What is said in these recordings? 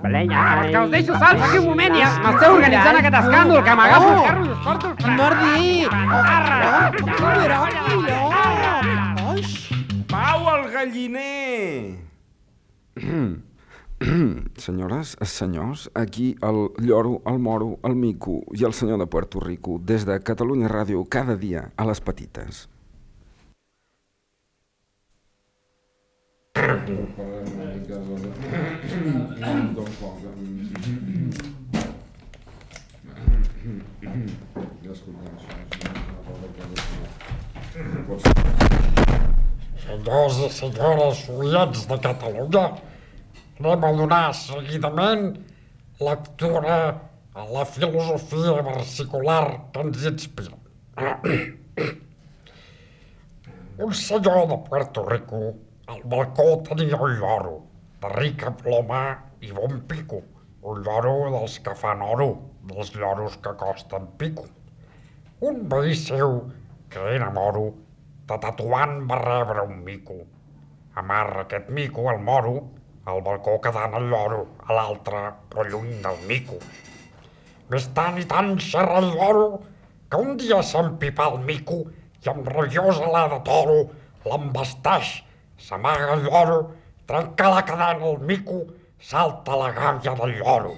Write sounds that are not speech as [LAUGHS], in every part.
Que us deixo salts aquí un moment i m'esteu organitzant aquest escàndol, que m'agafo el carro i us porto el fre. Mardi! Pau al galliner! [CLEARS THROAT] Senyores, senyors, aquí el lloro, el moro, el mico i el senyor de Puerto Rico, des de Catalunya Ràdio, cada dia, a les petites. Senyors i senyores oients de Catalunya, anem a donar seguidament lectura a la filosofia versicular que ens inspira. Un senyor de Puerto Rico al balcó tenia un lloro, de rica ploma i bon pico. Un lloro dels que fan oro, dels lloros que costen pico. Un veí seu, que era moro, de tatuant va rebre un mico. Amarra aquest mico al moro, al balcó quedant el lloro, a l'altre, però lluny del mico. Més tant i tant xerra el lloro, que un dia s'empipà el mico i amb rabiosa alè de toro l'embasteix, s'amaga el lloro, trenca la cadena al mico, salta la gàbia del lloro.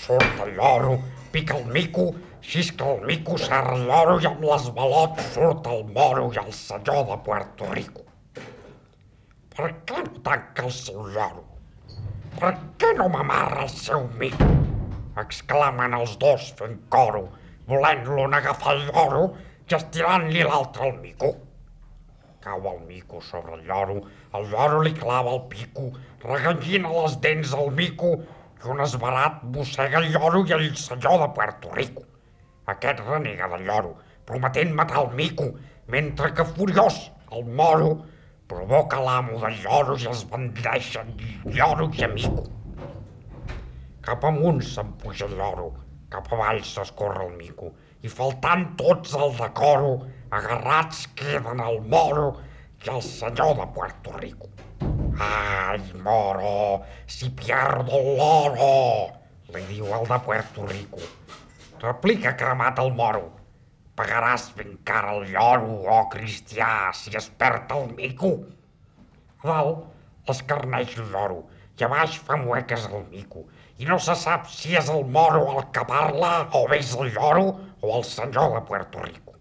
Surt el lloro, pica el mico, xisca el mico, serra el lloro i amb les balots surt el moro i el senyor de Puerto Rico. Per què no tanca el seu lloro? Per què no m'amarra el seu mico? Exclamen els dos fent coro, volent-lo agafar el lloro i estirant-li l'altre al mico. Cau el mico sobre el lloro, el lloro li clava el pico, reganyina les dents al mico i un esbarat mossega el lloro i el senyor de Puerto Rico. Aquest renega del lloro, prometent matar el mico, mentre que furiós el moro provoca l'amo del lloro i els bandeixen lloro i amico. Cap amunt se'n puja el lloro, cap avall s'escorre el mico, i faltant tots el decoro, agarrats queden el moro i el senyor de Puerto Rico. Ai, moro, si pierdo loro, li diu el de Puerto Rico. Replica cremat el moro. Pagaràs ben cara el lloro, oh cristià, si es perd el mico. A dalt escarneix el lloro i a baix fa mueques el mico. I no se sap si és el moro el que parla o bé és el lloro o el senyor de Puerto Rico.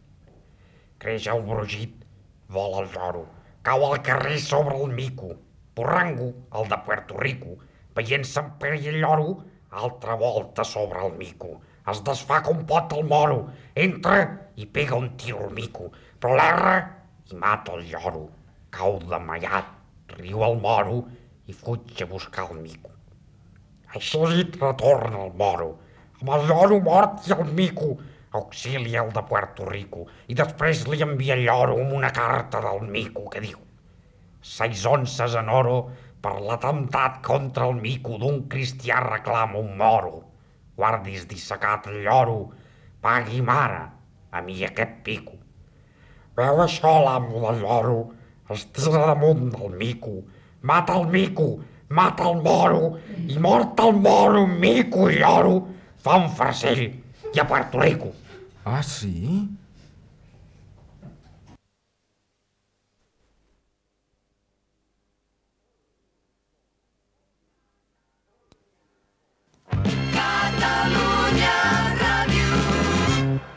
Creix el brugit, vola el lloro, cau al carrer sobre el mico. Porrango, el de Puerto Rico, veient-se en perill lloro, altra volta sobre el mico. Es desfà com pot el moro, entra i pega un tiro al mico, però l'erra i mata el lloro. Cau desmaiat, riu el moro i fuig a buscar el mico. Així dit retorna el moro, amb el lloro mort i el mico, auxilia el de Puerto Rico i després li envia el lloro amb una carta del mico que diu Seis onces en oro per l'atemptat contra el mico d'un cristià reclama un moro. Guardis dissecat lloro, pagui mare, a mi aquest pico. Veu això l'amo del lloro, es tira damunt del mico, mata el mico, mata el moro, i mort el moro, mico i lloro, fa un farcell i a Puerto Rico. Ah, sí?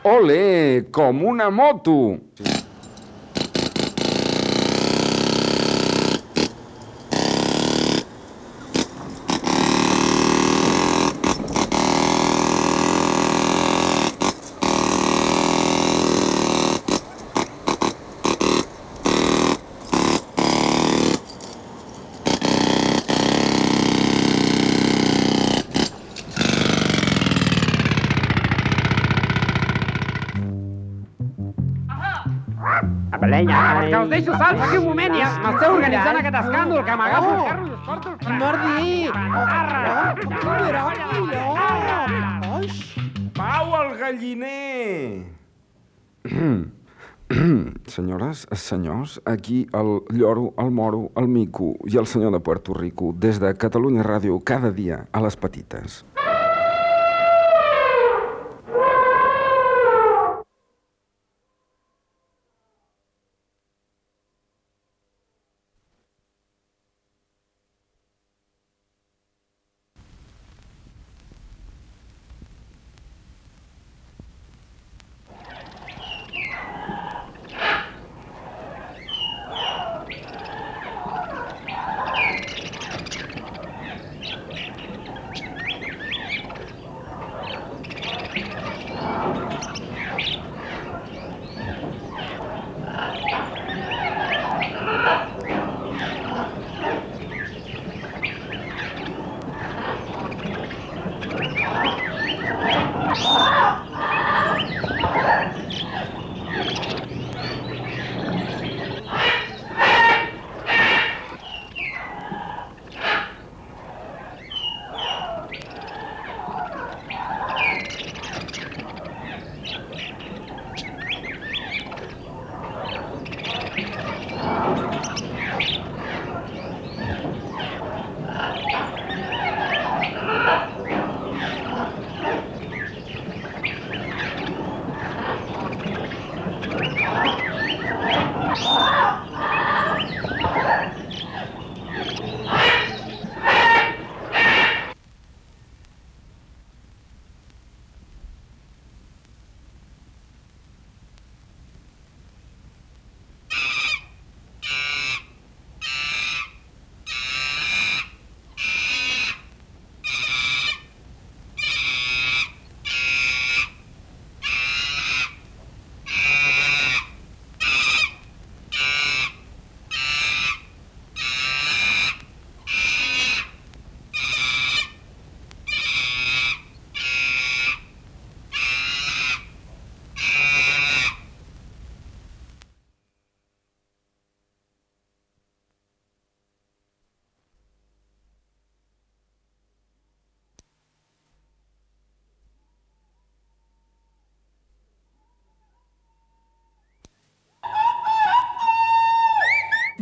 Ole, com una moto! Que us deixo salts aquí un moment i m'esteu organitzant aquest escàndol, que m'agafo el carro i us porto el fre. Mardi! Pau al galliner! [CLEARS THROAT] Senyores, senyors, aquí el lloro, el moro, el mico i el senyor de Puerto Rico, des de Catalunya Ràdio, cada dia, a les petites.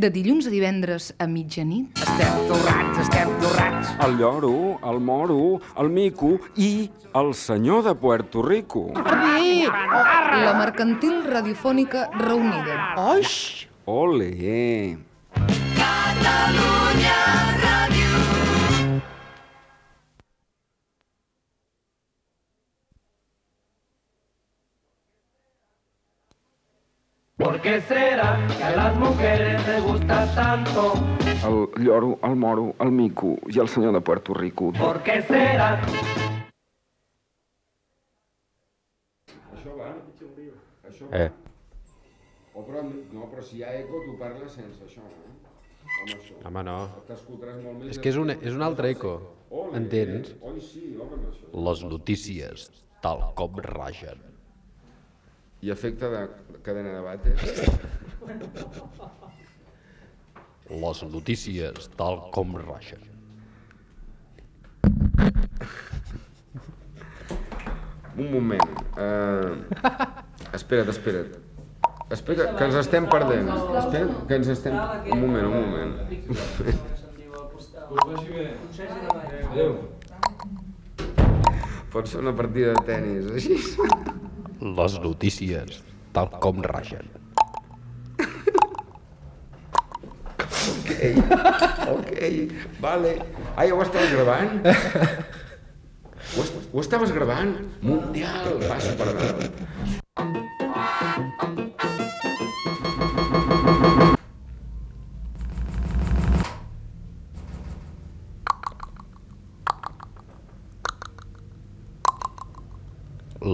De dilluns a divendres a mitjanit, Estem torrats, estem torrats. El lloro, el moro, el mico i el senyor de Puerto Rico. la mercantil radiofònica reunida. Oix! Ole! ¿Por qué será que a las mujeres les gusta tanto? El lloro, el moro, el mico i el senyor de Puerto Rico. ¿Por qué será? Eh, Oh, però, no, però si hi ha eco, tu parles sense això, eh? Home, això. home, no. T'escoltaràs molt més... És que és un, és un altre eco. Ole, Entens? Oi, sí, home, això. Les notícies, tal com ragen. I efecte de cadena de vàters. Les notícies, tal com ragen. Un moment. Uh... Espera't, espera't. Espera, que ens estem perdent. Espera, que ens estem... Un moment, un moment. Pot ser una partida de tennis, així. Les notícies, tal com ragen. Ok, ok, vale. Ai, ho estaves gravant? [LAUGHS] Ho, est ho estaves gravant? Mundial, va, supernal.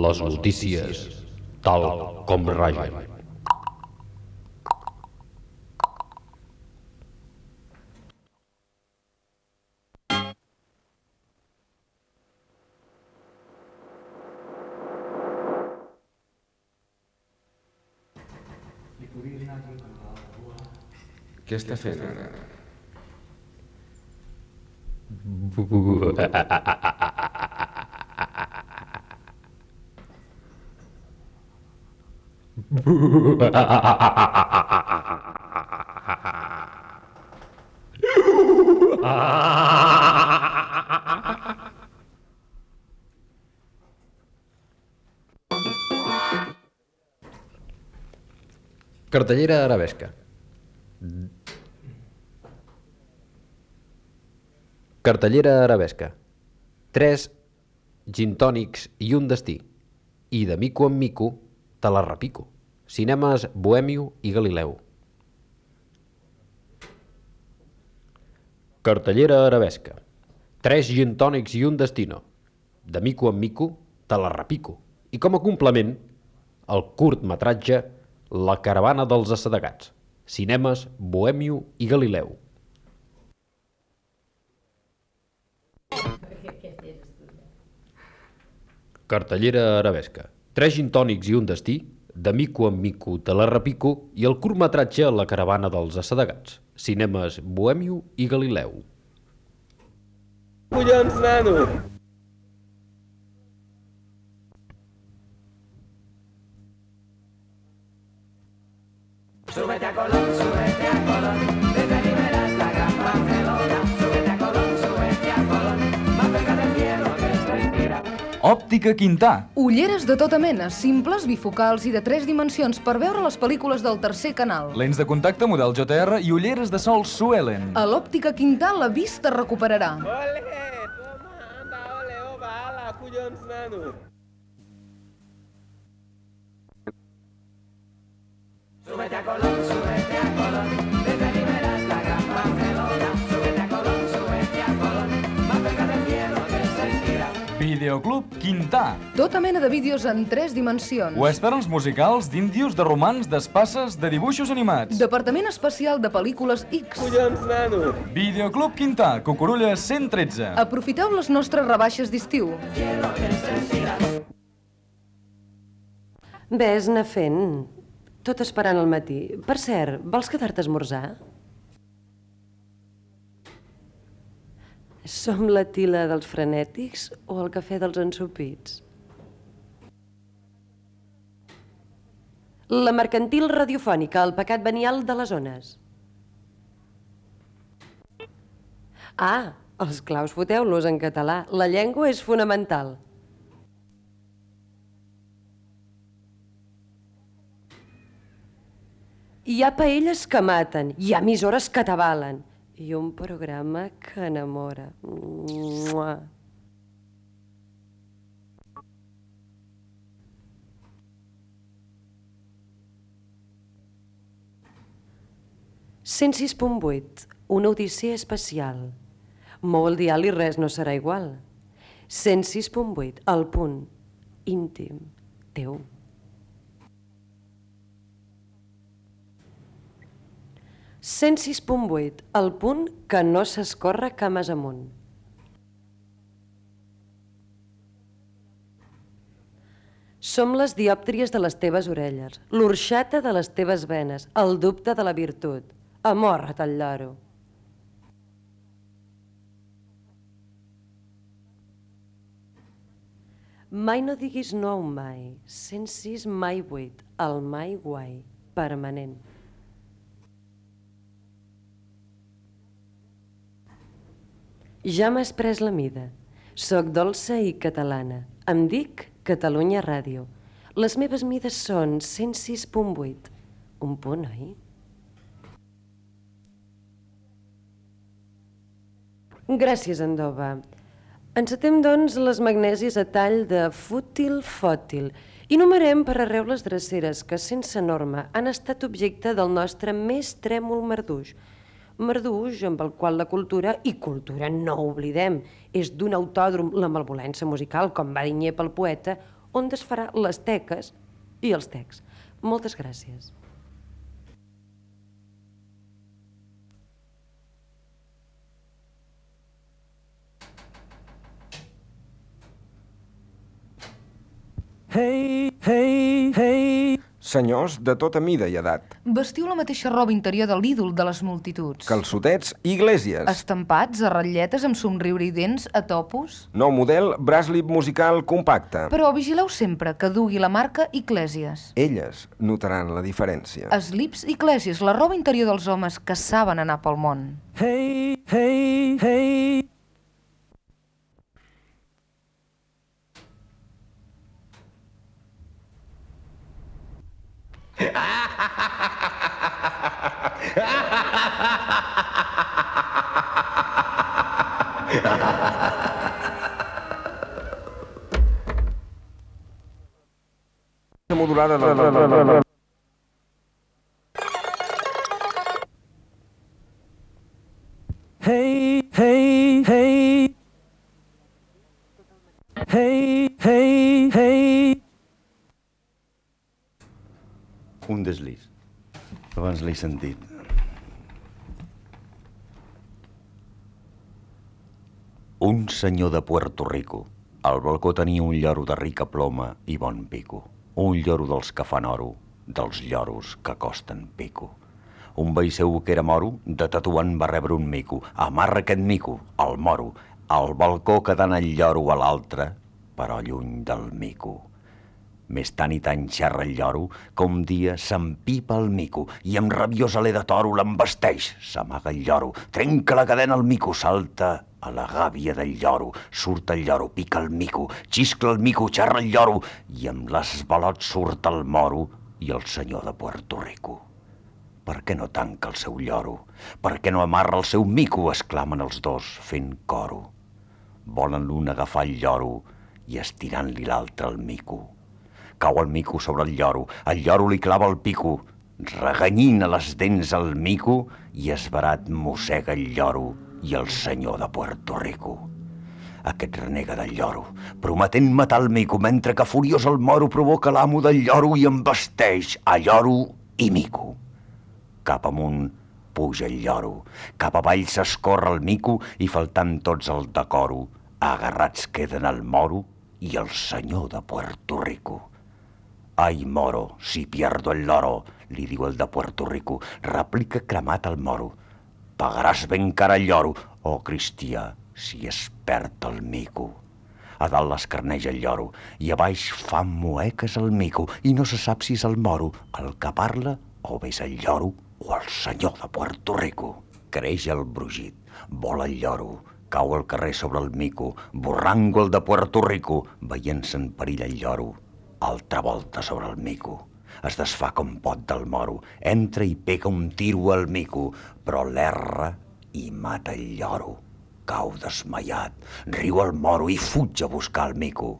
Les notícies, tal com ragen. Què està fent ara? Cartellera arabesca. Cartellera arabesca. Tres gintònics i un destí. I de mico en mico te la repico. Cinemes Bohèmio i Galileu. Cartellera arabesca. Tres gintònics i un destino. De mico en mico te la repico. I com a complement, el curt metratge La caravana dels assedegats. Cinemes Bohèmio i Galileu. Cartellera arabesca. Tres gintònics i un destí, de mico en mico te la repico i el curtmetratge La caravana dels assedegats. Cinemes Bohèmio i Galileu. Collons, nano! Òptica Quintà. Ulleres de tota mena, simples, bifocals i de tres dimensions per veure les pel·lícules del tercer canal. Lents de contacte model JR i ulleres de sol Suelen. A l'òptica Quintà la vista recuperarà. Ole, toma, anda, ole, oba, ala, collons, nano! Videoclub Quintà. Tota mena de vídeos en tres dimensions. Westerns musicals d'índios, de romans, d'espasses, de dibuixos animats. Departament especial de pel·lícules X. Collons, nano! Videoclub Quintà, Cucurulla 113. Aprofiteu les nostres rebaixes d'estiu. Ves anar fent. Tot esperant el matí. Per cert, vols quedar-te a esmorzar? Som la tila dels frenètics o el cafè dels ensopits? La mercantil radiofònica, el pecat venial de les ones. Ah, els claus foteu-los en català. La llengua és fonamental. Hi ha paelles que maten, hi ha emissores que t'avalen i un programa que enamora. Mua. Punt una odissea especial. Mou el dial i res no serà igual. 106.8, el punt íntim teu. Cent sis punt vuit, el punt que no s'escorre cames amunt. Som les diòptries de les teves orelles, l'orxata de les teves venes, el dubte de la virtut. Amorra't al lloro. Mai no diguis no a un mai. 106 mai 8. El mai guai. Permanent. Ja m'has pres la mida. Soc dolça i catalana. Em dic Catalunya Ràdio. Les meves mides són 106.8. Un punt, oi? Gràcies, Andova. Encetem, doncs, les magnèsies a tall de fútil fòtil i numerem per arreu les dreceres que, sense norma, han estat objecte del nostre més trèmol marduix. Marduix amb el qual la cultura, i cultura no oblidem, és d'un autòdrom la malvolença musical, com va dir pel poeta, on es farà les teques i els tecs. Moltes gràcies. Hey, hey, hey. Senyors de tota mida i edat. Vestiu la mateixa roba interior de l'ídol de les multituds. Calçotets, iglesias. Estampats a ratlletes amb somriure i dents a topos. Nou model, braslip musical compacte. Però vigileu sempre que dugui la marca Iclèsies. Elles notaran la diferència. Slips Iclèsies, la roba interior dels homes que saben anar pel món. Hey, hey, hey. Modulada de la... Hey, Sentit. Un senyor de Puerto Rico. Al balcó tenia un lloro de rica ploma i bon pico. Un lloro dels que fan oro, dels lloros que costen pico. Un veí seu que era moro, de tatuant va rebre un mico. Amarra aquest mico, al moro, al balcó quedant el lloro a l'altre, però lluny del mico. Més tant i tant xerra el lloro que un dia s'empipa el mico i amb rabiós alè de toro l'embesteix. S'amaga el lloro, trenca la cadena al mico, salta a la gàbia del lloro, surt el lloro, pica el mico, xiscla el mico, xerra el lloro i amb les balots surt el moro i el senyor de Puerto Rico. Per què no tanca el seu lloro? Per què no amarra el seu mico? exclamen els dos, fent coro. Volen l'un agafar el lloro i estirant-li l'altre el mico. Cau el mico sobre el lloro, el lloro li clava el pico, reganyina les dents al mico i esbarat mossega el lloro i el senyor de Puerto Rico. Aquest renega del lloro, prometent matar el mico, mentre que furiós el moro provoca l'amo del lloro i embesteix a lloro i mico. Cap amunt puja el lloro, cap avall s'escorre el mico i faltant tots el decoro, agarrats queden el moro i el senyor de Puerto Rico. Ai, moro, si pierdo el loro, li diu el de Puerto Rico, replica cremat el moro. Pagaràs ben cara el lloro, oh cristià, si es perd el mico. A dalt l'escarneja el lloro i a baix fa mueques el mico i no se sap si és el moro el que parla o bé és el lloro o el senyor de Puerto Rico. Creix el brugit, vola el lloro, cau al carrer sobre el mico, borrango el de Puerto Rico, veient-se en perill el lloro, altra volta sobre el mico. Es desfà com pot del moro, entra i pega un tiro al mico, però l'erra i mata el lloro. Cau desmaiat, riu el moro i fuig a buscar el mico.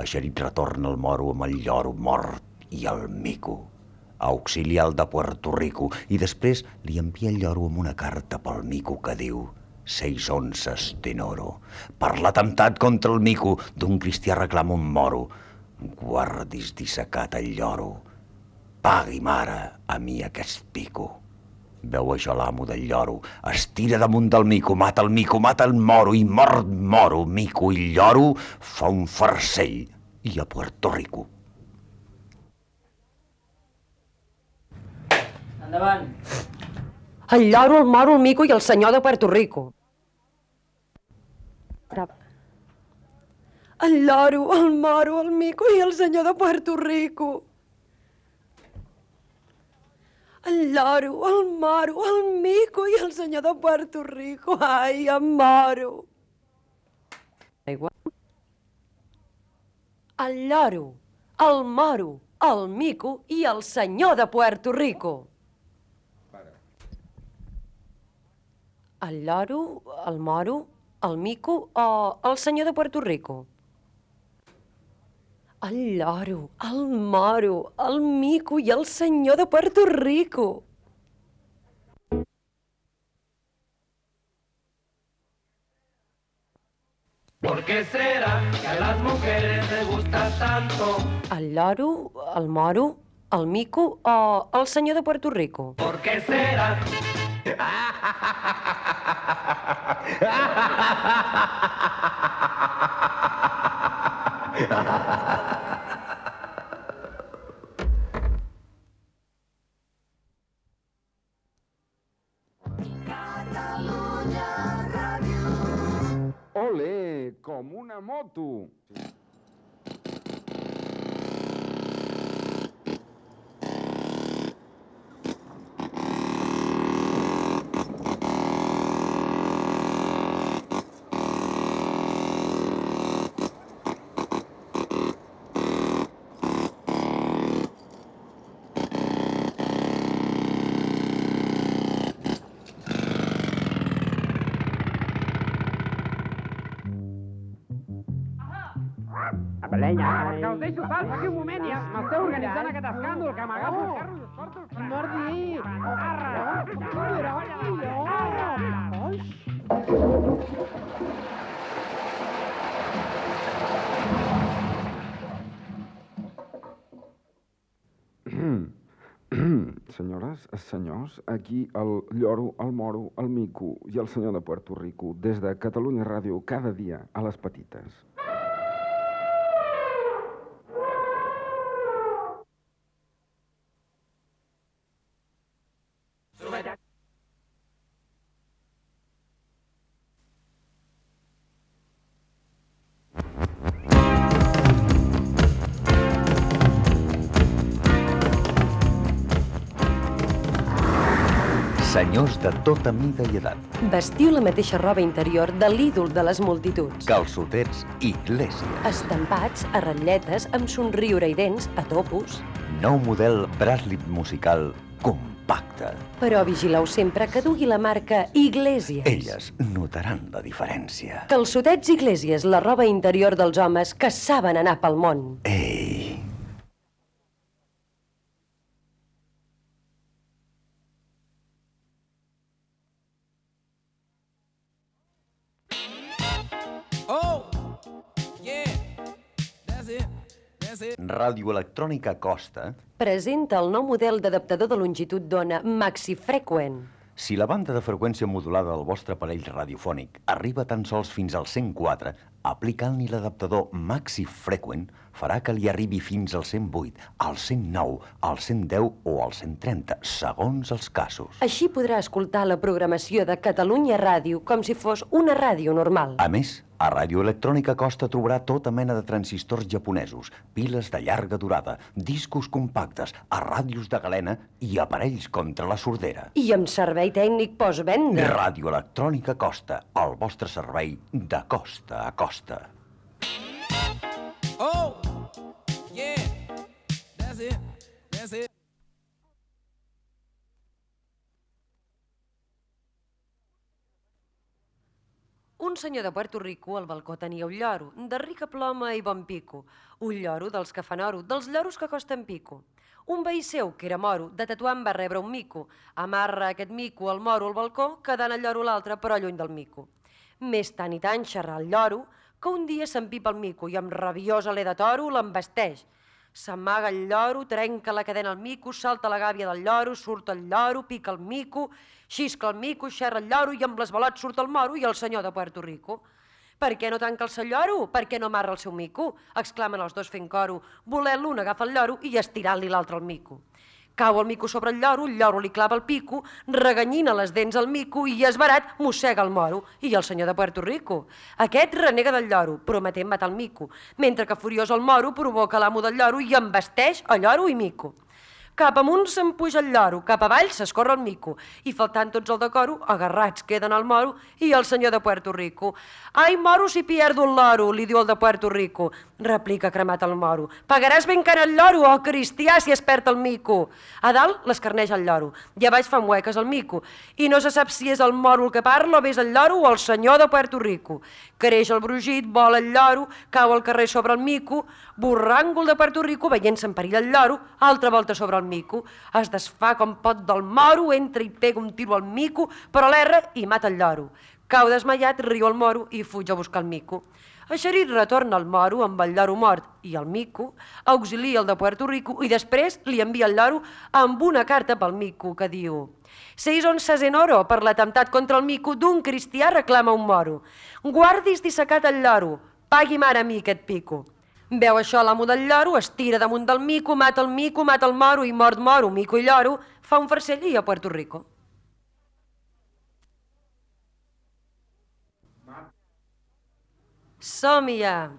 Eixerit retorna el moro amb el lloro mort i el mico. Auxiliar el de Puerto Rico i després li envia el lloro amb una carta pel mico que diu seis onces tenoro. Per l'atemptat contra el mico d'un cristià reclama un moro. Guardis dissecat el lloro. Pagui, mare, a mi aquest pico. Veu això l'amo del lloro, es tira damunt del mico, mata el mico, mata el moro i mort moro, mico i lloro, fa un farcell i a Puerto Rico. Endavant. El lloro, el moro, el mico i el senyor de Puerto Rico. El lloro, el moro, el mico i el senyor de Puerto Rico. El lloro, el moro, el mico i el senyor de Puerto Rico. Ai, em moro. Aigua. El lloro, el moro, el mico i el senyor de Puerto Rico. El lloro, el moro, el mico o el senyor de Puerto Rico? El lloro, el moro, el mico i el senyor de Puerto Rico. ¿Por qué será que a las mujeres les gusta tanto? El lloro, el moro, el mico o el senyor de Puerto Rico? ¿Por qué será? [LAUGHS] Ole, como una moto. Que els deixo salts aquí un moment, ja m'esteu organitzant aquest escàndol, que m'agafo el carro i us porto el fre. Martí! Senyores, senyors, aquí el lloro, el moro, el mico i el senyor de Puerto Rico, des de Catalunya Ràdio, cada dia, a les petites. Senyors de tota mida i edat, Vestiu la mateixa roba interior de l'ídol de les multituds. calçotets, Iglesias. Estampats a ratlletes amb somriure i dents a topos. Nou model Braslip musical compacte. Però vigileu sempre que dugui la marca Iglesias. Elles notaran la diferència. Calçotets Iglesias, la roba interior dels homes que saben anar pel món. Ei, that's it. Ràdio Electrònica Costa, Presenta el nou model d'adaptador de longitud d'ona Maxi Frequent. si la banda de freqüència modulada del vostre aparell radiofònic arriba tan sols fins al 104, aplicant-li l'adaptador Maxi Frequent farà que li arribi fins al 108, al 109, al 110 o al 130, segons els casos. Així podrà escoltar la programació de Catalunya Ràdio com si fos una ràdio normal. A més, a Ràdio Electrònica Costa trobarà tota mena de transistors japonesos, piles de llarga durada, discos compactes, a ràdios de galena i aparells contra la sordera. I amb servei tècnic postvenda. Ràdio Electrònica Costa, el vostre servei de costa a costa. Oh, yeah, that's it, that's it. Un senyor de Puerto Rico al balcó tenia un lloro, de rica ploma i bon pico. Un lloro dels que fan oro, dels lloros que costen pico. Un veí seu, que era moro, de tatuant va rebre un mico. Amarra aquest mico al moro al balcó, quedant el lloro l'altre, però lluny del mico. Més tant i tant xerrar el lloro, que un dia s'empipa el mico i amb rabiós alè de toro l'embesteix. S'amaga el lloro, trenca la cadena al mico, salta la gàbia del lloro, surt el lloro, pica el mico, xisca el mico, xerra el lloro i amb les balot surt el moro i el senyor de Puerto Rico. Per què no tanca el seu lloro? Per què no amarra el seu mico? Exclamen els dos fent coro. Voler l'un agafa el lloro i estirant-li l'altre al mico. Cau el mico sobre el lloro, el lloro li clava el pico, reganyina les dents al mico i esbarat mossega el moro i el senyor de Puerto Rico. Aquest renega del lloro, prometent matar el mico, mentre que furiós el moro provoca l'amo del lloro i embesteix el lloro i mico. Cap amunt se'n puja el lloro, cap avall s'escorre el mico, i faltant tots el decoro, agarrats queden el moro i el senyor de Puerto Rico. Ai, moro, si pierdo el loro, li diu el de Puerto Rico. Replica cremat el moro. Pagaràs ben car el lloro, oh cristià, si es perd el mico. A dalt l'escarneix el lloro, i a baix fa mueques el mico, i no se sap si és el moro el que parla o és el lloro o el senyor de Puerto Rico. Creix el brugit, vola el lloro, cau al carrer sobre el mico, borràngol de Puerto Rico, veient-se en perill el lloro, altra volta sobre el mico, es desfà com pot del moro, entra i pega un tiro al mico, però l'erra i mata el lloro. Cau desmaiat, riu el moro i fuig a buscar el mico. Eixerit retorna el moro amb el lloro mort i el mico, auxilia el de Puerto Rico i després li envia el lloro amb una carta pel mico que diu Seis onces en oro per l'atemptat contra el mico d'un cristià reclama un moro. Guardis dissecat el lloro, pagui mare a mi aquest pico. Veu això l'amo del lloro, es tira damunt del mico, mata el mico, mata el moro i mort moro, mico i lloro, fa un farcell i a Puerto Rico. Som-hi ja!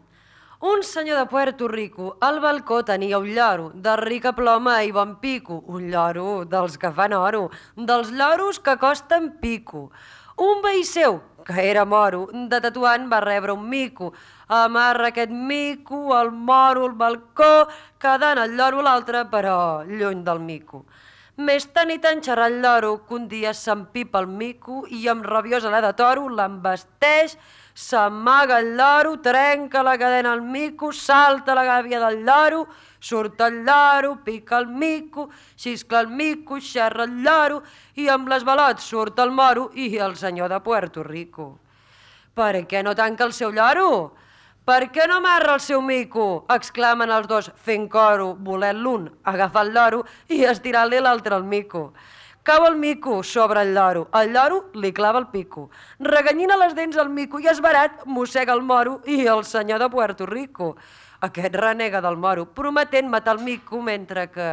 Un senyor de Puerto Rico al balcó tenia un lloro de rica ploma i bon pico, un lloro dels que fan oro, dels lloros que costen pico. Un veí seu, que era moro, de tatuant va rebre un mico. Amarra aquest mico al moro al balcó, quedant el lloro l'altre, però lluny del mico. Més tant i tant xerrar el lloro que un dia s'empipa el mico i amb rabiosa la de toro l'embesteix, s'amaga el lloro, trenca la cadena al mico, salta la gàbia del lloro, surt el lloro, pica el mico, xiscla el mico, xerra el lloro i amb les balots surt el moro i el senyor de Puerto Rico. Per què no tanca el seu lloro? Per què no amarra el seu mico? exclamen els dos fent coro, volent l'un agafar el lloro i estirar-li l'altre al mico. Cau el mico sobre el lloro. El lloro li clava el pico. Reganyina les dents al mico i esbarat mossega el moro i el senyor de Puerto Rico. Aquest renega del moro, prometent matar el mico mentre que,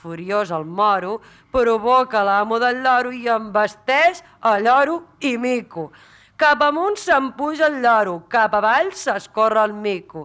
furiós el moro, provoca l'amo del lloro i embesteix a lloro i mico. Cap amunt se'n puja el lloro, cap avall s'escorre el mico.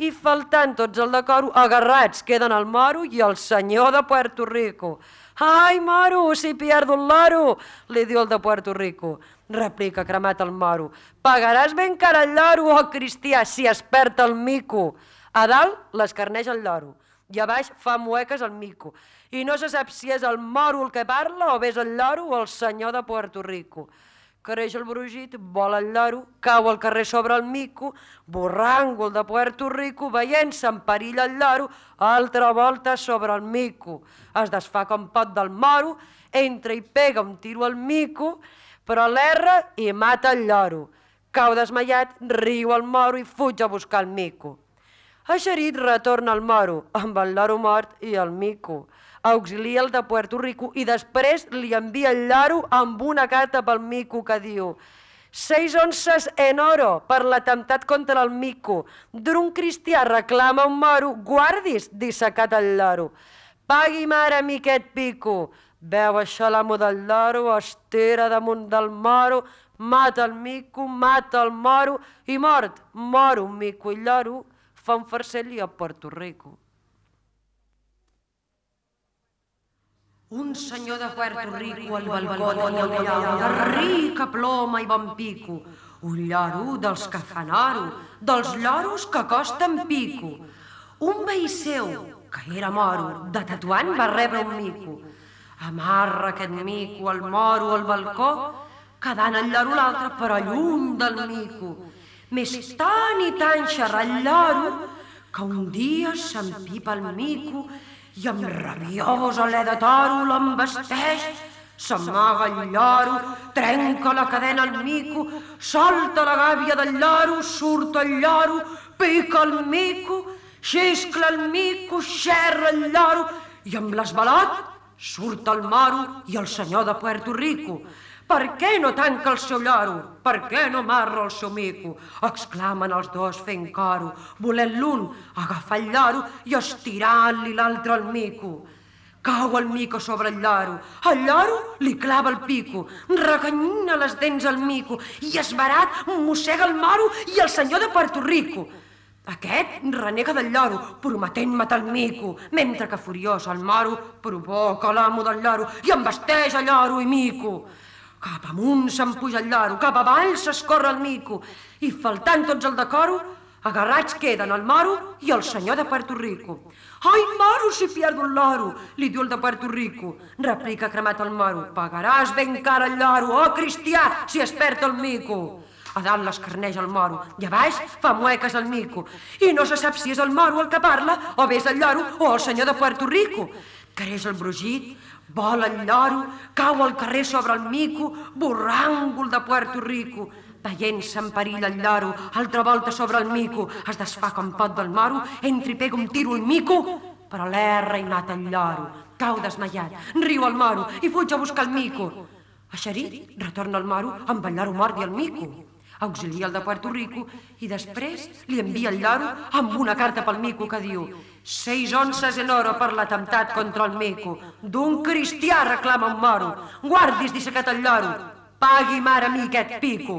I faltant tots el decoro, agarrats queden el moro i el senyor de Puerto Rico. Ai, moro, si pierdo el loro, li diu el de Puerto Rico. Replica cremat el moro. Pagaràs ben cara el lloro, oh cristià, si es perd el mico. A dalt l'escarneix el lloro i a baix fa mueques el mico. I no se sap si és el moro el que parla o bé és el lloro o el senyor de Puerto Rico. Creix el brugit, vola el lloro, cau al carrer sobre el mico, borràngol de Puerto Rico, veient-se en perill el lloro, altra volta sobre el mico. Es desfà com pot del moro, entra i pega un tiro al mico, però l'erra i mata el lloro. Cau desmaiat, riu el moro i fuig a buscar el mico. Eixerit retorna el moro, amb el loro mort i el mico. Auxilia el de Puerto Rico i després li envia el llaro amb una carta pel mico que diu Seis onces en oro per l'atemptat contra el mico. D'un cristià reclama un moro, guardis, dissecat el lloro. Pagui mare mi aquest pico. Veu això l'amo del lloro, estera damunt del moro, mata el mico, mata el moro i mort, moro mico i lloro, fa un farcell a Puerto Rico. Un senyor de Puerto Rico al balcó un lloro de rica ploma i bon pico. Un lloro dels que fan oro, dels lloros que costen pico. Un veí seu, que era moro, de tatuant va rebre un mico. Amarra aquest mico al moro al balcó, quedant el lloro l'altre però lluny del mico. Més tant i tant xerrar el lloro que un dia s'empipa el mico i amb rabiós alè de toro l'embesteix, s'amaga el lloro, trenca la cadena al mico, solta la gàbia del lloro, surt el lloro, pica el mico, xiscla el mico, xerra el lloro i amb l'esbalot surt el moro i el senyor de Puerto Rico. Per què no tanca el seu lloro? Per què no marra el seu mico? Exclamen els dos fent coro, volent l'un agafar el lloro i estirar-li l'altre al mico. Cau el mico sobre el lloro. El lloro li clava el pico, reganyina les dents al mico i esbarat mossega el moro i el senyor de Puerto Rico. Aquest renega del lloro, prometent matar el mico, mentre que furiós el moro provoca l'amo del lloro i embesteix el lloro i mico. Cap amunt se'n puja el lloro, cap avall s'escorre el mico, i faltant tots el decoro, agarrats queden el moro i el senyor de Puerto Rico. Ai, moro, si pierdo el loro, li diu el de Puerto Rico. Replica cremat el moro, pagaràs ben cara el lloro, oh cristià, si es perd el mico. A dalt l'escarneix el moro i a baix fa mueques el mico. I no se sap si és el moro el que parla o bé és el lloro o el senyor de Puerto Rico. Creix el brugit, Vola el lloro, cau al carrer sobre el mico, borràngol de Puerto Rico. Veient-se en perill el lloro, altra volta sobre el mico, es desfà com pot del moro, entra i pega un tiro al mico, però l'erra i mata el lloro. Cau desmaiat, riu el moro i fuig a buscar el mico. Eixerit, retorna el moro amb el lloro mort i el mico. Auxilia el de Puerto Rico i després li envia el lloro amb una carta pel mico que diu Seis onces en oro per l'atemptat contra el mico. D'un cristià reclama un moro. Guardis dissecat el lloro. Pagui mare mi aquest pico.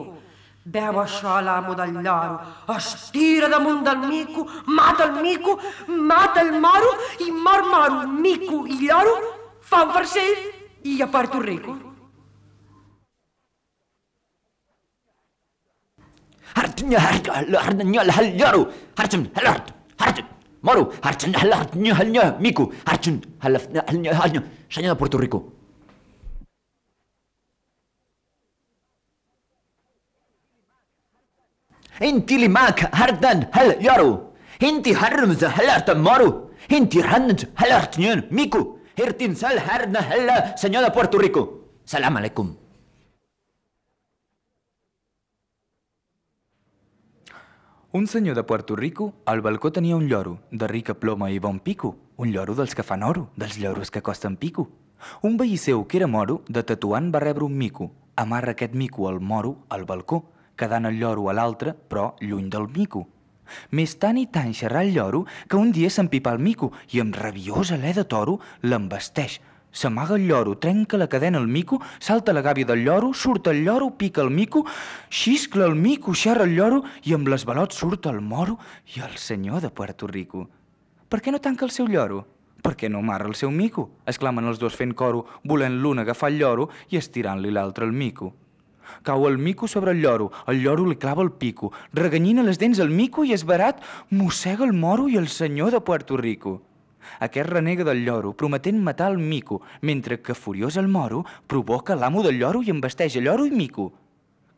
Veu això l'amo del lloro. Es tira damunt del mico, mata el mico, mata el moro i mor moro, mico i lloro fa un farcell i a Puerto Rico. Hartnya harga larnya hal yaru hartun halart hartun مرو هرتن هلا هرتنيو هلنيو ميكو هرتن هلا هلنيو هلنيو شانيو بورتوريكو انتي اللي معك هردن هل يارو انتي هرمز هلا تمارو انتي رنت هلا هرتنيون ميكو هرتين سال هرنا هلا سنيولا بورتوريكو سلام عليكم Un senyor de Puerto Rico al balcó tenia un lloro, de rica ploma i bon pico. Un lloro dels que fan oro, dels lloros que costen pico. Un veí seu, que era moro, de tatuant va rebre un mico. Amarra aquest mico al moro al balcó, quedant el lloro a l'altre, però lluny del mico. Més tant i tant xerrar el lloro que un dia s'empipa el mico i amb rabiós alè de toro l'embesteix. S'amaga el lloro, trenca la cadena al mico, salta la gàbia del lloro, surt el lloro, pica el mico, xiscla el mico, xerra el lloro i amb les balots surt el moro i el senyor de Puerto Rico. Per què no tanca el seu lloro? Per què no amarra el seu mico? exclamen els dos fent coro, volent l'un agafar el lloro i estirant-li l'altre el mico. Cau el mico sobre el lloro, el lloro li clava el pico, reganyina les dents al mico i esbarat mossega el moro i el senyor de Puerto Rico. Aquest renega del lloro, prometent matar el mico, mentre que furiós el moro provoca l'amo del lloro i embesteix el lloro i mico.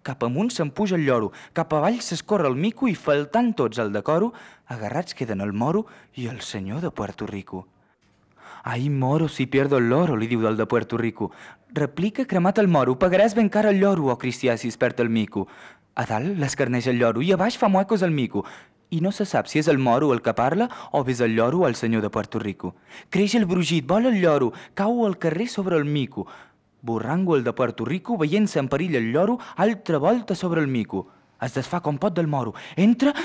Cap amunt se'n puja el lloro, cap avall s'escorre el mico i faltant tots el decoro, agarrats queden el moro i el senyor de Puerto Rico. Ai, moro, si pierdo el loro, li diu del de Puerto Rico. Replica cremat el moro, pagaràs ben car el lloro, o oh cristià, si es perd el mico. A dalt l'escarneix el lloro i a baix fa muecos el mico. I no se sap si és el moro el que parla o és el lloro el senyor de Puerto Rico. Creix el brugit, vol el lloro, cau al carrer sobre el mico. Borrango el de Puerto Rico, veient-se en perill el lloro, altra volta sobre el mico. Es desfà com pot del moro. Entra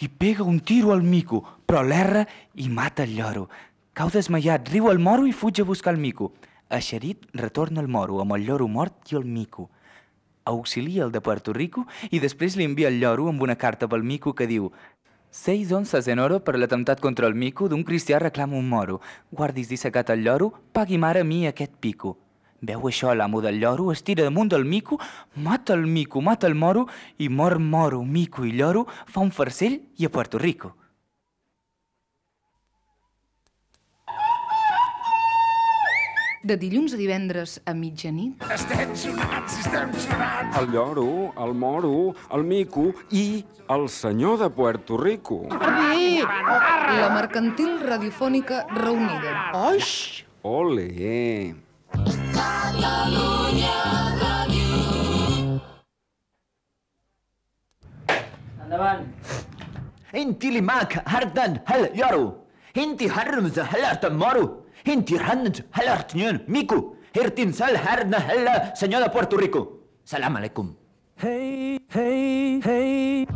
i pega un tiro al mico, però l'erra i mata el lloro. Cau desmaiat, riu el moro i fuig a buscar el mico. Eixerit, retorna el moro amb el lloro mort i el mico. Auxilia el de Puerto Rico i després li envia el lloro amb una carta pel mico que diu Seis onces en oro per l'atemptat contra el mico d'un cristià reclama un moro. Guardis dissecat el lloro, pagui mare mi aquest pico. Veu això l'amo del lloro, es tira damunt del mico, mata el mico, mata el moro i mor moro, mico i lloro, fa un farcell i a Puerto Rico. De dilluns a divendres a mitjanit... Estem sonats, estem sonats. El lloro, el moro, el mico i el senyor de Puerto Rico. La mercantil radiofònica reunida. Oix! Ole! Endavant. انت اللي معك هردن هل يارو انت هرمز هلارت مارو Inti hannet halartñon miku. Irtinsal harna hella, señora Puerto Rico. Salam aleikum. Hey, hey, hey.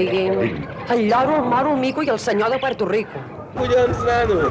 Digui'm. El lloro, el moro, el mico i el senyor de Puerto Rico. Collons, nano.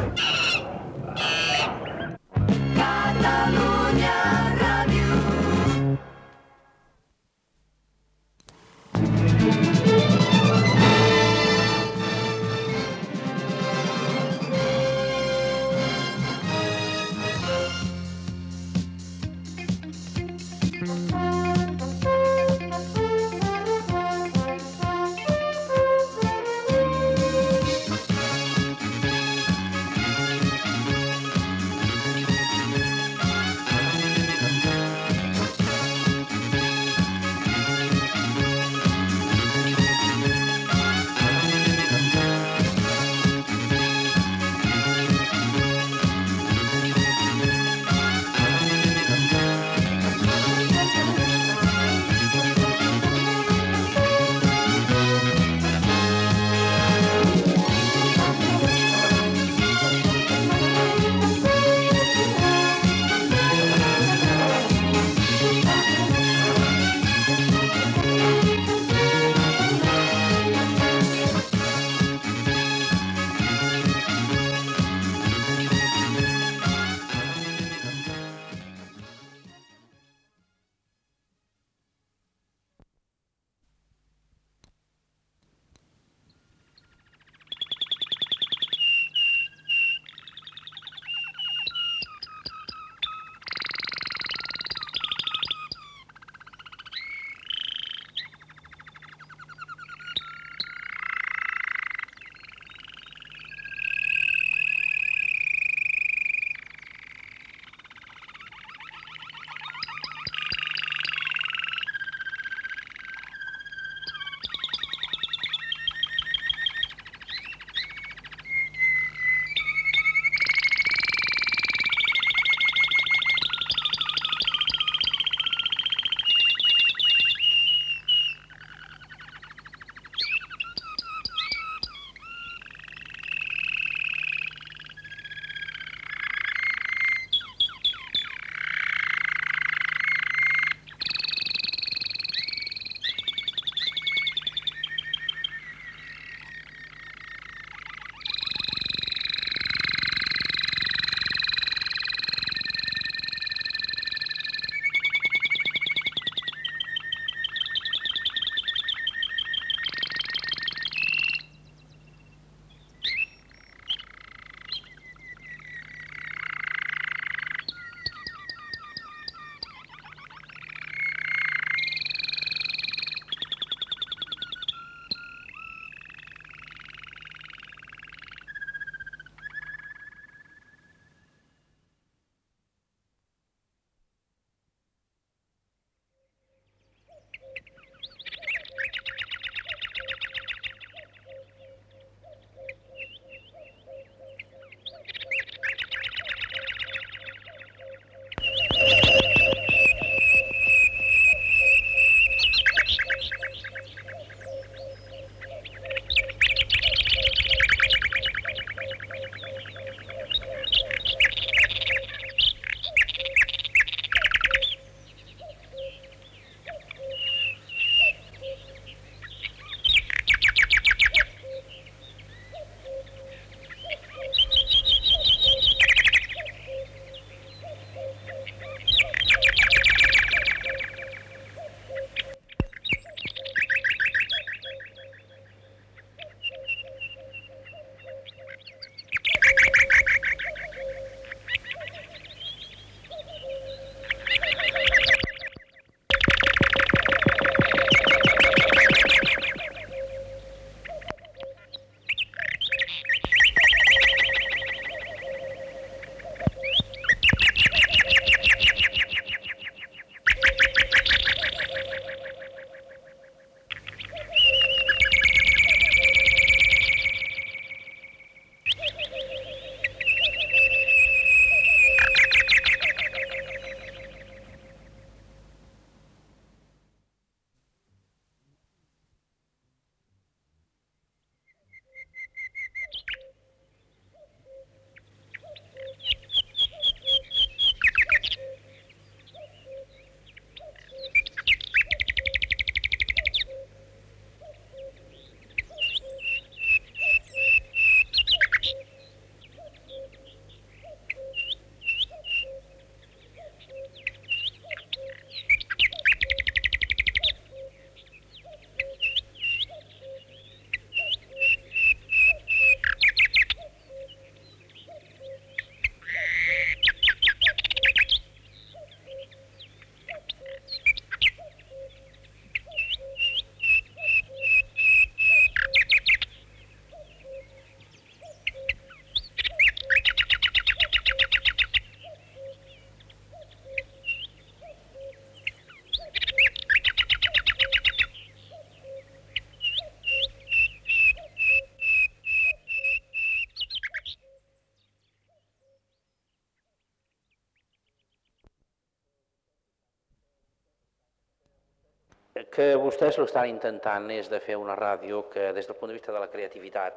Que vostès lo estan intentant és de fer una ràdio que des del punt de vista de la creativitat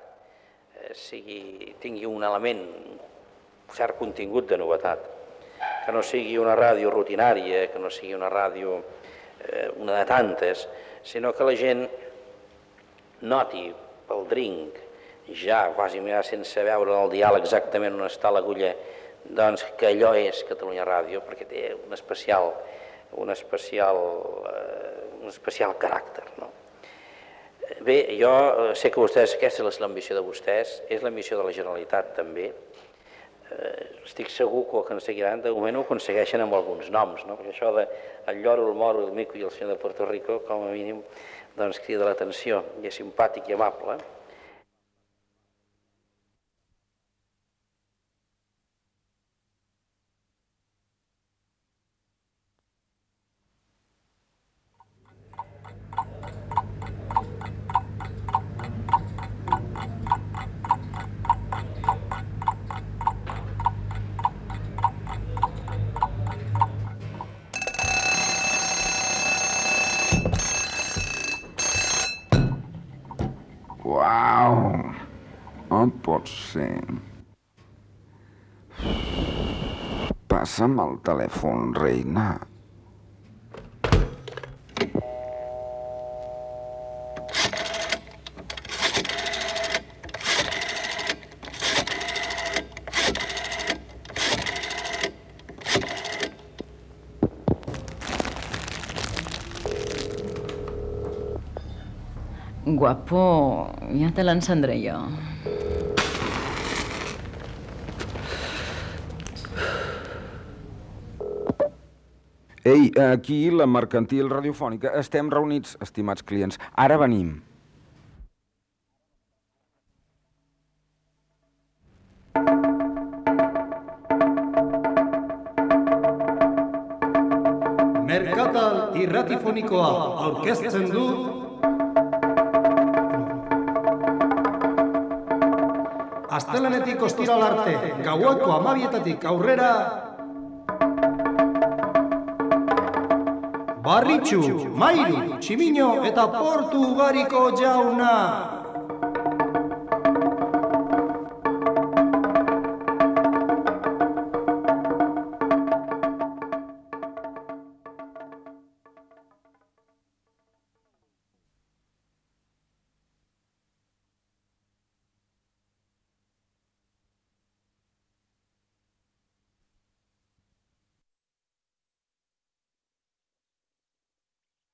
eh, sigui, tingui un element, un cert contingut de novetat, que no sigui una ràdio rutinària, que no sigui una ràdio eh, una de tantes, sinó que la gent noti pel drink, ja quasi ja sense veure el dial exactament on està l'agulla, doncs que allò és Catalunya Ràdio, perquè té un especial, un especial, eh, un especial caràcter. No? Bé, jo eh, sé que vostès, aquesta és l'ambició de vostès, és l'ambició de la Generalitat també, eh, estic segur que ho aconseguiran, de moment ho aconsegueixen amb alguns noms, no? perquè això de el lloro, el moro, el mico i el senyor de Puerto Rico, com a mínim, doncs crida l'atenció i és simpàtic i amable. No pot ser. Passa'm el telèfon, reina. Guapo, ja te l'encendré jo. Ei, aquí la mercantil radiofònica. Estem reunits, estimats clients. Ara venim. Merkatal irratifonikoa aurkezten du Astelenetik ostiral arte, gauako amabietatik aurrera Barritxu, Mairu, Tximino eta Portu Ugariko jauna